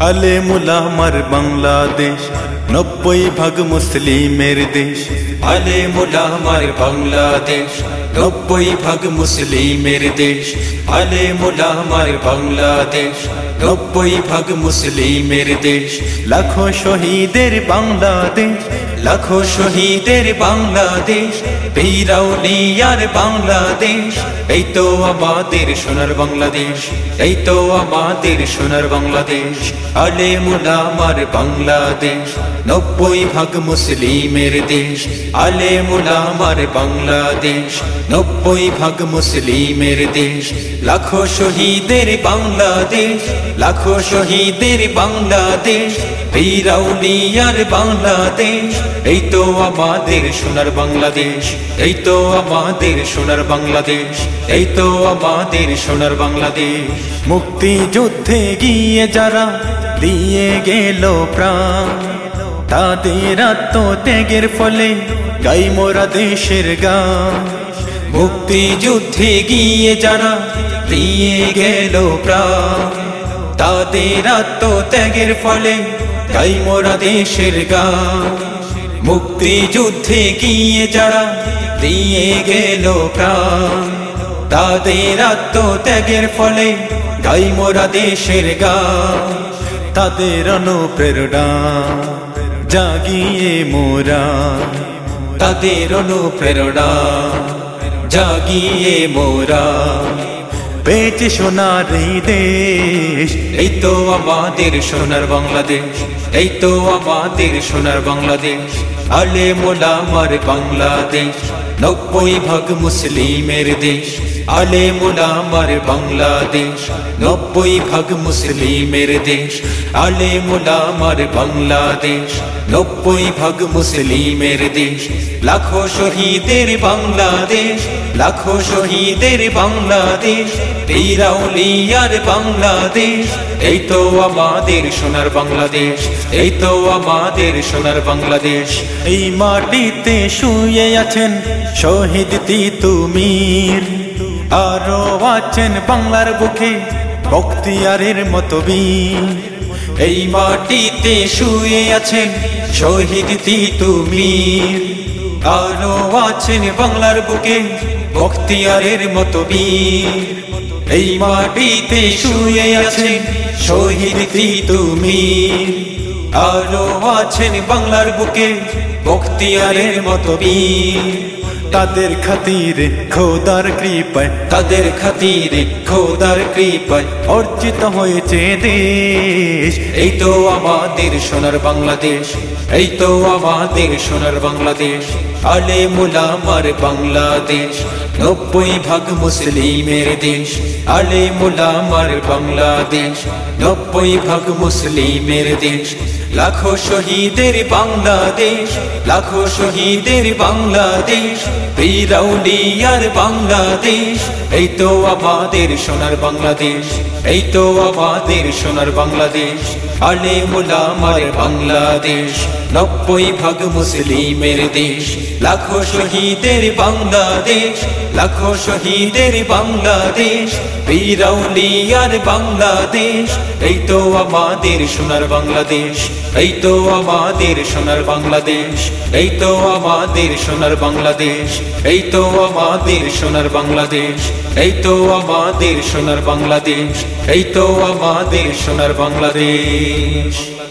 আলে মুলামার বাংলাদেশ নব্বই ভাগ মুসলিমের দেশ আলে মুলামার বাংলাদেশ নব্বই ভাগ মুসলিমের দেশ আলে মুলামার বাংলাদেশ নব্বই ভাগ মুসলিমের দেশ, লাখো শহীদের বাংলাদেশ, লাখো শহীদের বাংলাদেশ বীরাউলিয়ার বাংলাদেশ। এই তো আমাদের সোনার বাংলাদেশ, এই তো আমাদের সোনার বাংলাদেশ আলে মুলামার বাংলাদেশ। নব্বই ভাগ মুসলিমের দেশ আলে মুলামার বাংলাদেশ। নব্বই ভাগ মুসলিমের দেশ, লাখো শহীদের বাংলাদেশ। লাখো শহীদের বাংলাদেশ বীরাউলিয়ার বাংলাদেশ, এই তো আমাদের সোনার বাংলাদেশ, এই তো আমাদের সোনার বাংলাদেশ, এই তো আমাদের সোনার বাংলাদেশ। মুক্তি যুদ্ধে গিয়ে যারা দিয়ে গেল প্রাণ, তাদের আত্মত্যাগের ফলে গাই মোরা দেশের গান। মুক্তি যুদ্ধে গিয়ে যারা দিয়ে গেল প্রাণ তাদের আত্মত্যাগের ফলে গাই মোরা দেশের গান। মুক্তি যুদ্ধে গিয়ে যারা দিয়ে গেল প্রাণ, তাদের আত্মত্যাগের ফলে গাই মোরা দেশের গান। তাদের অনুপ্রেরণা জাগিয়ে মোরা, তাদের অনুপ্রেরণা জাগিয়ে মোরা। বেঁচে সোনার এই দেশ। এই তো আমাদের সোনার বাংলাদেশ, এই তো আমাদের সোনার বাংলাদেশ। আলে মোলামার বাংলাদেশ, নব্বই ভাগ মুসলিমের দেশ। আলে মোলামার বাংলাদেশ, নব্বই ভাগ মুসলিমের দেশ। আলে মোলামার বাংলাদেশ, নব্বই ভাগ মুসলিমের দেশ। লাখো শহীদের বাংলাদেশ, লাখো শহীদের বাংলাদেশ। বীরাউলিয়ার বাংলাদেশ, এই তো আমাদের সোনার বাংলাদেশ, এই তো আমাদের সোনার বাংলাদেশ। এই মাটিতে শুয়ে আছেন শহীদ তিতুমির। আরও আছেন বাংলার বুকে বক্তিয়ারের মতো এই মাটিতে শুয়ে আছেন শহীদ তিতুমির আরও আছেন বাংলার বুকে বক্তিয়ারের মতো এই মাটিতে শুয়ে আছেন শহীদ তিতুমির আরও আছেন বাংলার বুকে বক্তিয়ারের মতো বীর। তাদের খাতিরে খোদার কৃপায়, তাদের খাতিরে খোদার কৃপায় অর্জিত হয়েছে দেশ। এই তো আমাদের সোনার বাংলাদেশ, এই তো আমাদের সোনার বাংলাদেশ, আলে মুলামার বাংলাদেশ, নব্বই ভাগ মুসলিমের দেশ, আলে মুলামার বাংলাদেশ, নব্বই ভাগ মুসলিমের দেশ লাখো শহীদের বাংলাদেশ, লাখো শহীদের বাংলাদেশ বীরাউলিয়ার বাংলাদেশ, এই তো আমাদের সোনার বাংলাদেশ, এই তো আমাদের সোনার বাংলাদেশ, আলে মুলামার বাংলাদেশ, নব্বই ভাগ মুসলিমের দেশ, লাখো শহীদের বাংলাদেশ, লাখো শহীদের বাংলাদেশ বীরাউলিয়ার বাংলাদেশ, এই তো আমাদের সোনার বাংলাদেশ। এই তো আমাদের সোনার বাংলাদেশ, এই তো আমাদের সোনার বাংলাদেশ, এই তো আমাদের সোনার বাংলাদেশ, এই তো আমাদের সোনার বাংলাদেশ, এই তো আমাদের সোনার বাংলাদেশ।